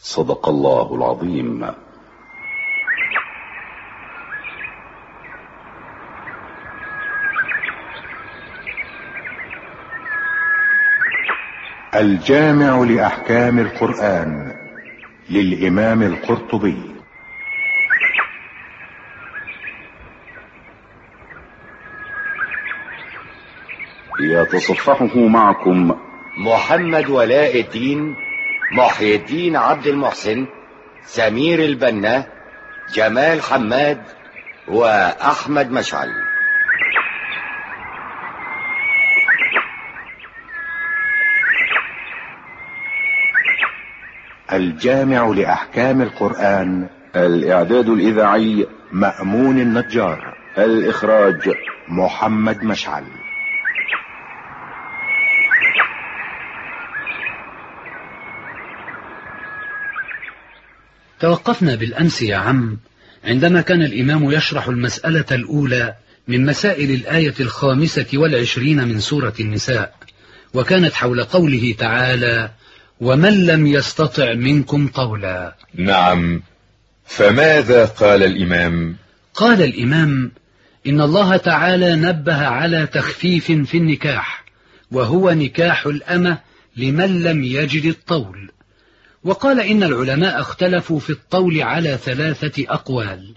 صدق الله العظيم. الجامع لأحكام القرآن للإمام القرطبي. يتصفحه معكم محمد ولاء الدين محي الدين عبد المحسن سمير البنا جمال حماد وأحمد مشعل. الجامع لأحكام القرآن. الإعداد الإذاعي مأمون النجار. الإخراج محمد مشعل. توقفنا بالأمس يا عم. عندما كان الإمام يشرح المسألة الأولى من مسائل الآية الخامسة والعشرين من سورة النساء وكانت حول قوله تعالى ومن لم يستطع منكم طولا نعم. فماذا قال الإمام؟ قال الإمام إن الله تعالى نبه على تخفيف في النكاح وهو نكاح الأمة لمن لم يجد الطول وقال إن العلماء اختلفوا في الطول على ثلاثة أقوال.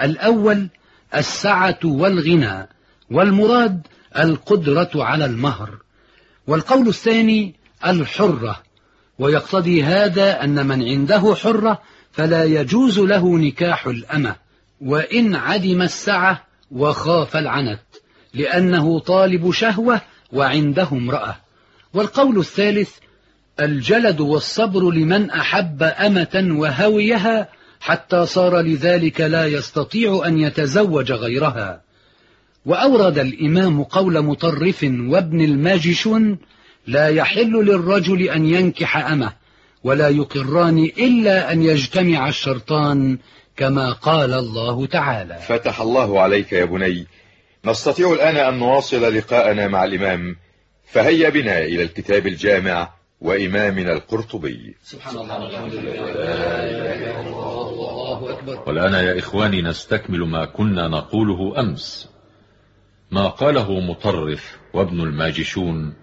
الأول السعة والغنى والمراد القدرة على المهر. والقول الثاني الحرة. ويقتضي هذا أن من عنده حرة فلا يجوز له نكاح الأمة. وإن عدم السعة وخاف العنت لأنه طالب شهوة وعنده امرأة. والقول الثالث الجلد والصبر لمن أحب أمة وهويها حتى صار لذلك لا يستطيع أن يتزوج غيرها. وأورد الإمام قول مطرف وابن الماجشون لا يحل للرجل أن ينكح أمة ولا يقران إلا أن يجتمع الشرطان كما قال الله تعالى. فتح الله عليك يا بني نستطيع الآن أن نواصل لقاءنا مع الإمام فهيا بنا إلى الكتاب الجامع وإمامنا القرطبي. سبحان الله. والحمد لله الله أكبر والآن يا إخواني نستكمل ما كنا نقوله أمس. ما قاله مطرف وابن الماجشون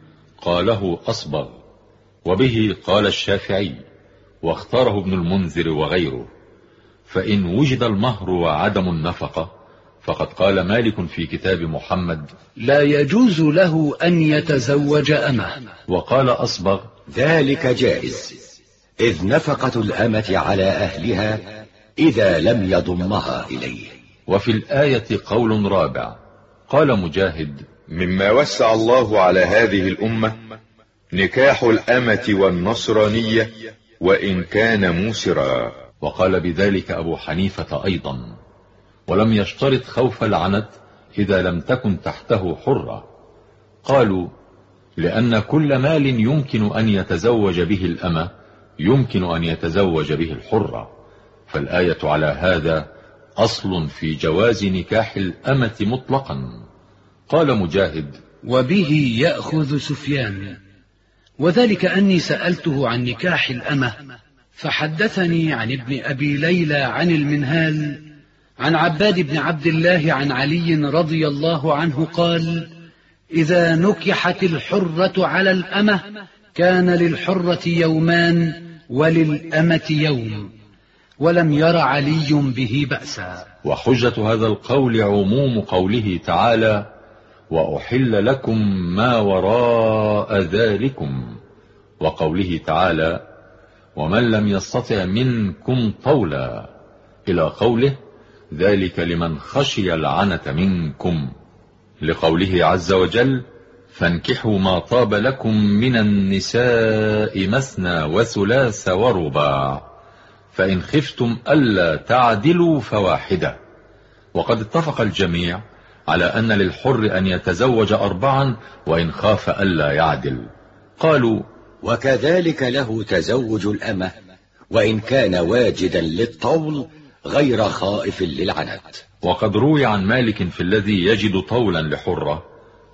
قاله أصبغ وبه قال الشافعي واختاره ابن المنذر وغيره. فإن وجد المهر وعدم النفقة فقد قال مالك في كتاب محمد لا يجوز له أن يتزوج أمه. وقال أصبغ ذلك جائز. إذ نفقة الأمة على أهلها إذا لم يضمها إليه. وفي الآية قول رابع. قال مجاهد مما وسع الله على هذه الأمة نكاح الأمة والنصرانية وإن كان موسرا. وقال بذلك أبو حنيفة أيضا ولم يشترط خوف العنت إذا لم تكن تحته حرة. قالوا لأن كل مال يمكن أن يتزوج به الأمة يمكن أن يتزوج به الحرة. فالآية على هذا أصل في جواز نكاح الأمة مطلقا. قال مجاهد وبه يأخذ سفيان. وذلك أني سألته عن نكاح الأمة فحدثني عن ابن أبي ليلى عن المنهال عن عباد بن عبد الله عن علي رضي الله عنه قال إذا نكحت الحرة على الأمة كان للحرة يومان وللأمة يوم ولم ير علي به بأسا. وحجة هذا القول عموم قوله تعالى وأحل لكم ما وراء ذلكم. وقوله تعالى ومن لم يستطع منكم طولا. إلى قوله ذلك لمن خشي العنة منكم. لقوله عز وجل فانكحوا ما طاب لكم من النساء مثنى وثلاث ورباع فإن خفتم ألا تعدلوا فواحدة. وقد اتفق الجميع على أن للحر أن يتزوج أربعا وإن خاف ألا يعدل. قالوا وكذلك له تزوج الأمة وإن كان واجدا للطول غير خائف للعنت. وقد روي عن مالك في الذي يجد طولا لحرة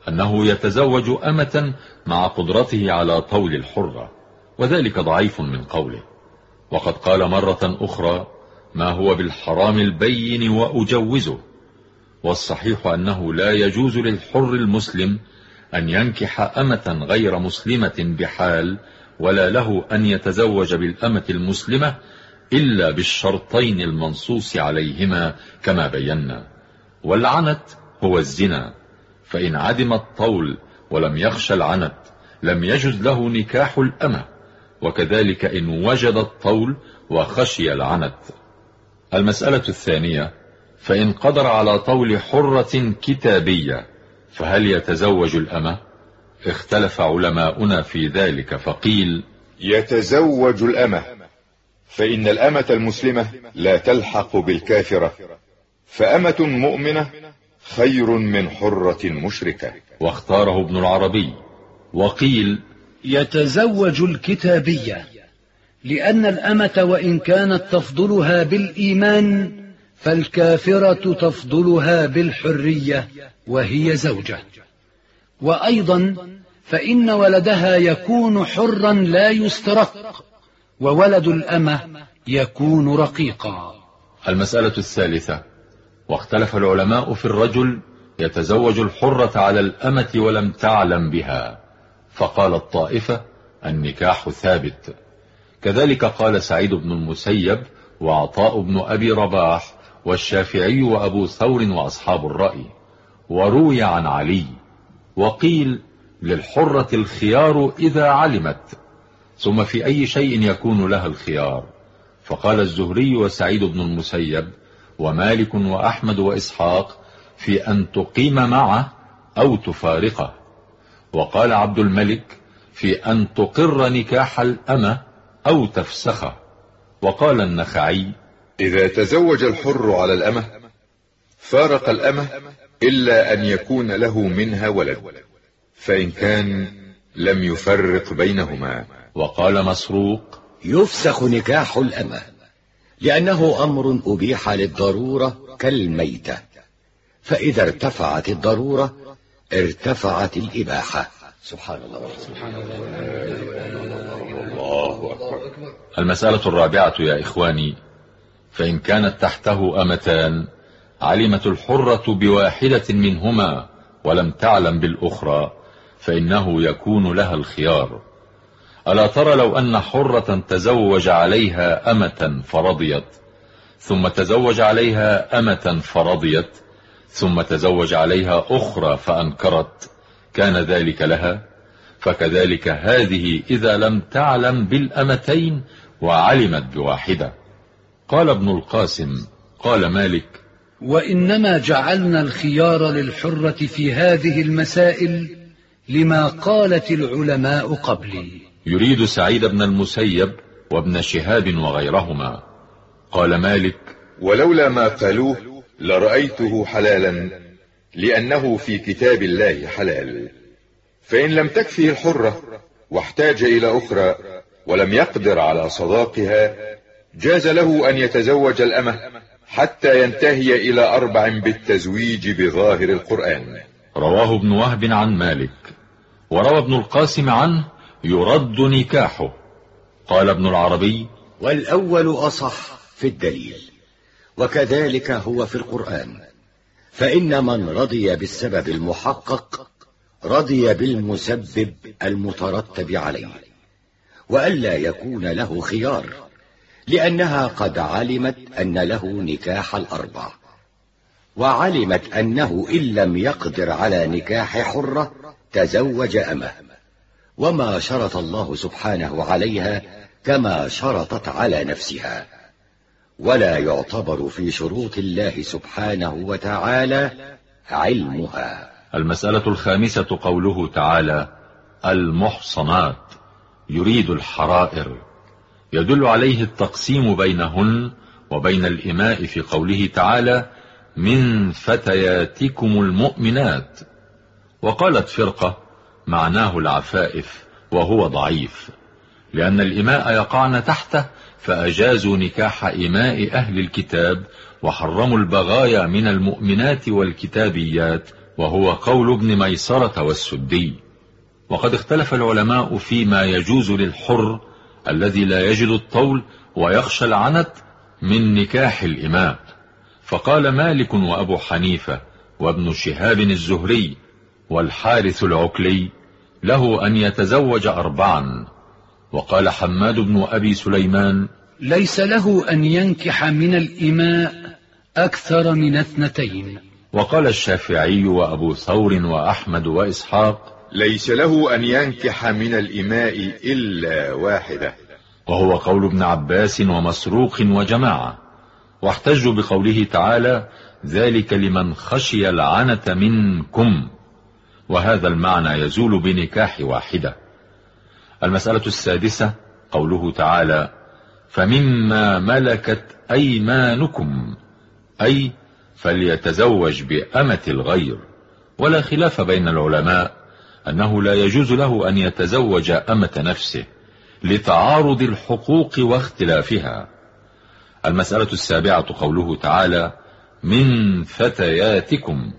أنه يتزوج أمة مع قدرته على طول الحرة وذلك ضعيف من قوله. وقد قال مرة أخرى ما هو بالحرام البين وأجوزه؟ والصحيح أنه لا يجوز للحر المسلم أن ينكح أمة غير مسلمة بحال ولا له أن يتزوج بالأمة المسلمة إلا بالشرطين المنصوص عليهما كما بينا. والعنت هو الزنا. فإن عدم الطول ولم يخش العنت لم يجز له نكاح الأمة. وكذلك إن وجد الطول وخشي العنت. المسألة الثانية فإن قدر على طول حرة كتابية فهل يتزوج الأمة؟ اختلف علماؤنا في ذلك فقيل يتزوج الأمة. فإن الأمة المسلمة لا تلحق بالكافرة فأمة مؤمنة خير من حرة مشركة. واختاره ابن العربي وقيل يتزوج الكتابية لأن الأمة وإن كانت تفضلها بالإيمان فالكافرة تفضلها بالحرية وهي زوجة. وأيضا فإن ولدها يكون حرا لا يسترق. وولد الأمة يكون رقيقا. المسألة الثالثة. واختلف العلماء في الرجل يتزوج الحرة على الأمة ولم تعلم بها. فقال الطائفة النكاح ثابت. كذلك قال سعيد بن المسيب وعطاء بن أبي رباح والشافعي وأبو ثور وأصحاب الرأي. وروي عن علي. وقيل للحرة الخيار إذا علمت. ثم في أي شيء يكون لها الخيار. فقال الزهري وسعيد بن المسيب ومالك وأحمد وإسحاق في أن تقيم معه أو تفارقه. وقال عبد الملك في أن تقر نكاح الأمة أو تفسخه. وقال النخعي إذا تزوج الحر على الأمة فارق الأمة إلا أن يكون له منها ولد فإن كان لم يفرق بينهما. وقال مسروق يفسخ نكاح الأمة لأنه أمر أبيح للضرورة كالميتة. فإذا ارتفعت الضرورة ارتفعت الإباحة. سبحان الله. سبحان الله أكبر. المسألة الرابعة يا إخواني فإن كانت تحته أمتان علمت الحرة بواحدة منهما ولم تعلم بالأخرى فإنه يكون لها الخيار. ألا ترى لو أن حرة تزوج عليها أمة فرضيت؟ ثم تزوج عليها أمة فرضيت ثم تزوج عليها أخرى فأنكرت كان ذلك لها؟ فكذلك هذه إذا لم تعلم بالأمتين وعلمت بواحدة. قال ابن القاسم قال مالك وإنما جعلنا الخيار للحرة في هذه المسائل لما قالت العلماء قبلي. يريد سعيد بن المسيب وابن شهاب وغيرهما. قال مالك ولولا ما قالوه لرأيته حلالا لأنه في كتاب الله حلال. فإن لم تكفه الحرة واحتاج إلى أخرى ولم يقدر على صداقها جاز له أن يتزوج الأمة حتى ينتهي إلى أربع بالتزويج بظاهر القرآن. رواه ابن وهب عن مالك. وروى ابن القاسم عنه يرد نكاحه. قال ابن العربي والأول أصح في الدليل وكذلك هو في القرآن. فإن من رضي بالسبب المحقق رضي بالمسبب المترتب عليه وألا يكون له خيار لأنها قد علمت أن له نكاح الأربع. وعلمت أنه إن لم يقدر على نكاح حرة تزوج أمه. وما شرط الله سبحانه عليها كما شرطت على نفسها. ولا يعتبر في شروط الله سبحانه وتعالى علمها. المسألة الخامسة قوله تعالى المحصنات يريد الحرائر. يدل عليه التقسيم بينهن وبين الإماء في قوله تعالى من فتياتكم المؤمنات وقالت فرقة معناه العفائف وهو ضعيف. لأن الإماء يقعن تحته فأجازوا نكاح إماء أهل الكتاب وحرموا البغايا من المؤمنات والكتابيات وهو قول ابن ميسرة والسدي. وقد اختلف العلماء فيما يجوز للحر الذي لا يجد الطول ويخشى العنت من نكاح الإماء. فقال مالك وأبو حنيفة وابن شهاب الزهري والحارث العكلي له أن يتزوج أربعا. وقال حماد بن أبي سليمان ليس له أن ينكح من الإماء أكثر من اثنتين. وقال الشافعي وأبو ثور وأحمد وإسحاق ليس له أن ينكح من الإماء إلا واحدة. وهو قول ابن عباس ومسروق وجماعة. واحتجوا بقوله تعالى ذلك لمن خشي العنة منكم. وهذا المعنى يزول بنكاح واحدة. المسألة السادسة قوله تعالى فمما ملكت أيمانكم أي فليتزوج بأمة الغير ولا خلاف بين العلماء أنه لا يجوز له أن يتزوج أمة نفسه لتعارض الحقوق واختلافها. المسألة السابعة قوله تعالى من فتياتكم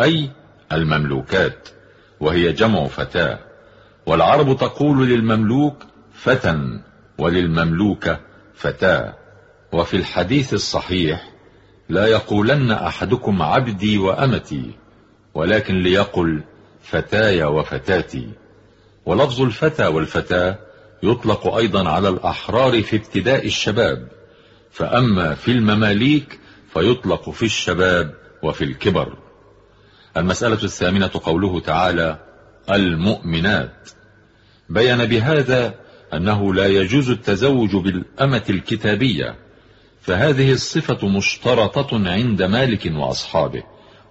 أي المملوكات وهي جمع فتاة. والعرب تقول للمملوك فتى وللمملوكة فتاة. وفي الحديث الصحيح لا يقولن أحدكم عبدي وأمتي ولكن ليقل فتاي وفتاتي. ولفظ الفتى والفتاة يطلق أيضا على الأحرار في ابتداء الشباب. فأما في المماليك فيطلق في الشباب وفي الكبر. المسألة الثامنة قوله تعالى المؤمنات. بين بهذا أنه لا يجوز التزوج بالأمة الكتابية فهذه الصفة مشترطة عند مالك وأصحابه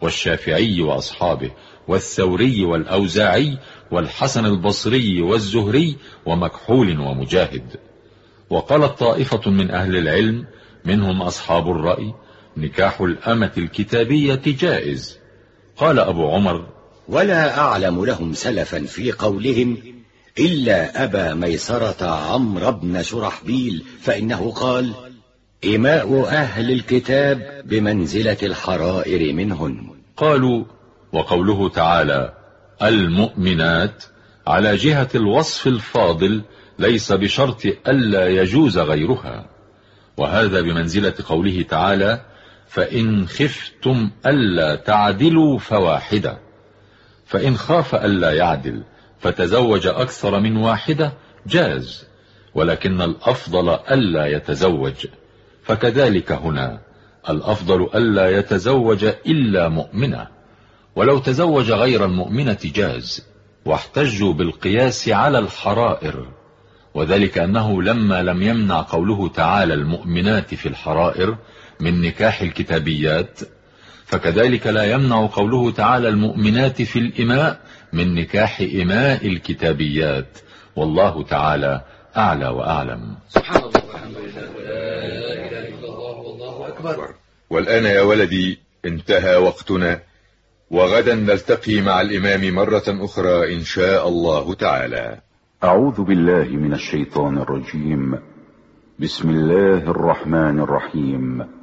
والشافعي وأصحابه والثوري والأوزاعي والحسن البصري والزهري ومكحول ومجاهد. وقالت طائفة من أهل العلم منهم أصحاب الرأي نكاح الأمة الكتابية جائز. قال أبو عمر ولا أعلم لهم سلفا في قولهم إلا أبا ميسرة عمرو بن شرحبيل فإنه قال إماء أهل الكتاب بمنزلة الحرائر منهن. قالوا وقوله تعالى المؤمنات على جهة الوصف الفاضل ليس بشرط ألا يجوز غيرها. وهذا بمنزلة قوله تعالى فإن خفتم ألا تعدلوا فواحدة. فإن خاف ألا يعدل فتزوج أكثر من واحدة جاز. ولكن الأفضل ألا يتزوج. فكذلك هنا الأفضل ألا يتزوج إلا مؤمنة. ولو تزوج غير المؤمنة جاز. واحتجوا بالقياس على الحرائر. وذلك أنه لما لم يمنع قوله تعالى المؤمنات في الحرائر من نكاح الكتابيات فكذلك لا يمنع قوله تعالى المؤمنات في الإماء من نكاح إماء الكتابيات. والله تعالى أعلى وأعلم. سبحان الله. والحمد لله ولا إله إلا الله والله أكبر والآن يا ولدي انتهى وقتنا وغدا نلتقي مع الإمام مرة أخرى إن شاء الله تعالى. أعوذ بالله من الشيطان الرجيم. بسم الله الرحمن الرحيم.